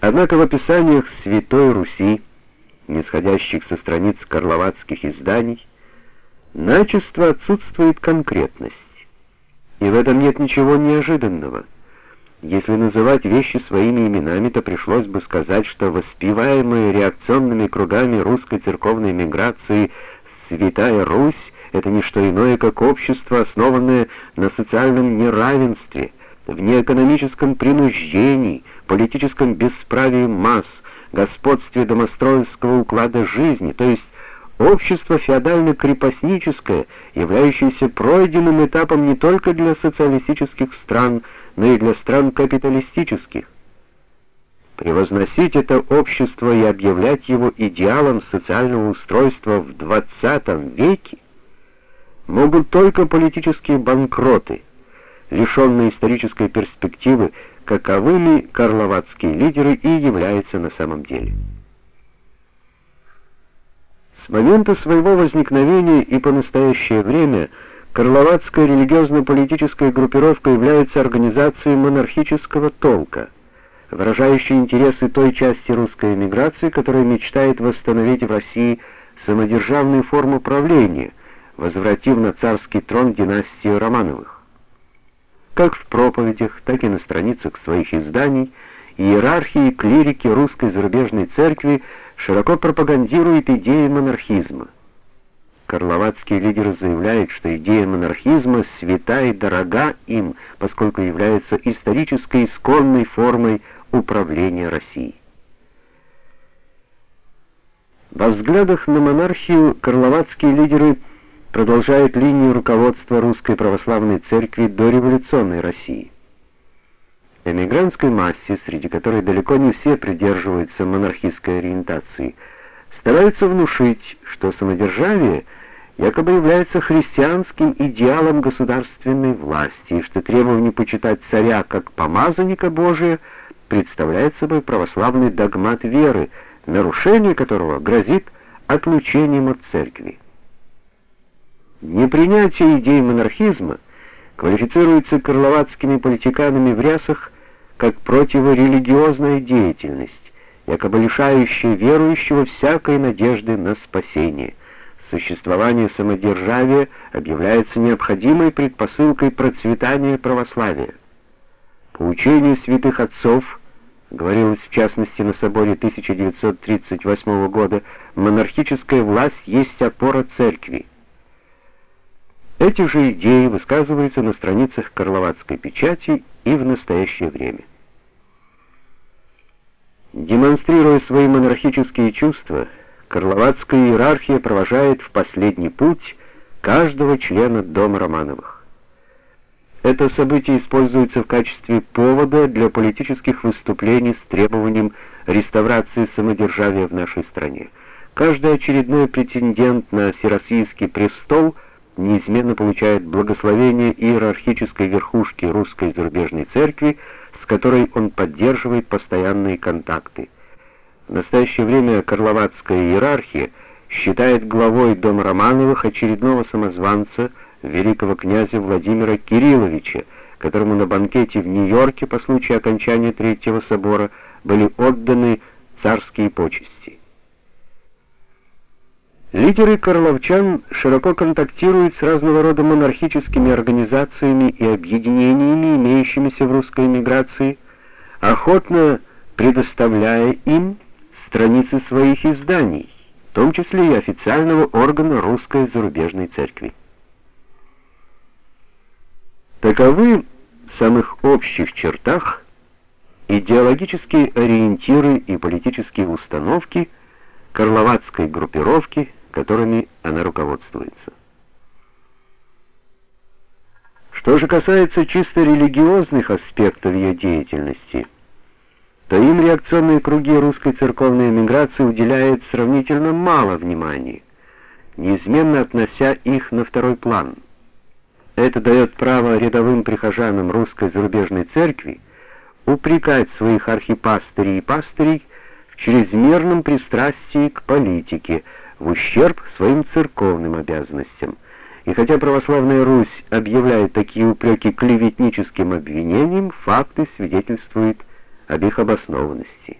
Однако в описаниях Святой Руси, нисходящих со страниц карловацких изданий, начисто отсутствует конкретность. И в этом нет ничего неожиданного. Если называть вещи своими именами, то пришлось бы сказать, что воспеваемая реакционными кругами русской церковной миграции Святая Русь это не что иное, как общество, основанное на социальном неравенстве, в неэкономическом принуждении, политическом бесправии масс, господстве домостроевского уклада жизни, то есть общество феодально-крепостническое, являющееся пройденным этапом не только для социалистических стран, но и для стран капиталистических. Превозносить это общество и объявлять его идеалом социального устройства в XX веке могут только политические банкроты, лишенные исторической перспективы, каковыми карловацкие лидеры и являются на самом деле. С момента своего возникновения и по настоящее время Карловацкая религиозно-политическая группировка является организацией монархического толка, выражающей интересы той части русской эмиграции, которая мечтает восстановить в России самодержавную форму правления, возвратив на царский трон династию Романовых. Как в проповедях, так и на страницах своих изданий иерархии и клирики русской зарубежной церкви широко пропагандируют идеи монархизма. Карловацкие лидеры заявляют, что идея монархизма свята и дорога им, поскольку является исторической исконной формой управления Россией. Во взглядах на монархию карловацкие лидеры продолжают линию руководства Русской православной церкви до революционной России. Эмигрантской массе, среди которой далеко не все придерживаются монархистской ориентации, стараются внушить, что самодержавие якобы является христианским идеалом государственной власти, и что требование почитать царя как помазанника Божия представляет собой православный догмат веры, нарушение которого грозит отлучением от церкви. Непринятие идей монархизма квалифицируется карловацкими политиканами в рясах как противорелигиозная деятельность, якобы лишающая верующего всякой надежды на спасение. Существование самодержавия объявляется необходимой предпосылкой процветания православия. По учению святых отцов, говорилось в частности на соборе 1938 года, монархическая власть есть опора церкви. Эти же идеи высказываются на страницах Карловацкой печати и в настоящее время. Демонстрируя свои монархические чувства, Карловацкая иерархия провожает в последний путь каждого члена дома Романовых. Это событие используется в качестве повода для политических выступлений с требованием реставрации самодержавия в нашей стране. Каждый очередной претендент на всероссийский престол – неизменно получает благословение иерархической верхушки русской зарубежной церкви, с которой он поддерживает постоянные контакты. В настоящее время Карловацкая иерархия считает главой дома Романовых очередного самозванца, великого князя Владимира Кирилловича, которому на банкете в Нью-Йорке по случаю окончания Третьего собора были отданы царские почести. Лидеры карловчан широко контактируют с разного рода монархическими организациями и объединениями, имеющимися в русской эмиграции, охотно предоставляя им страницы своих изданий, в том числе и официального органа русской зарубежной церкви. Таковы в самых общих чертах идеологические ориентиры и политические установки карловацкой группировки которыми она руководствуется. Что же касается чисто религиозных аспектов ее деятельности, то им реакционные круги русской церковной эмиграции уделяют сравнительно мало внимания, неизменно относя их на второй план. Это дает право рядовым прихожанам русской зарубежной церкви упрекать своих архипастырей и пастырей в чрезмерном пристрастии к политике, в ущерб своим церковным обязанностям. И хотя православная Русь объявляет такие упреки клеветническим обвинением, факты свидетельствуют об их обоснованности.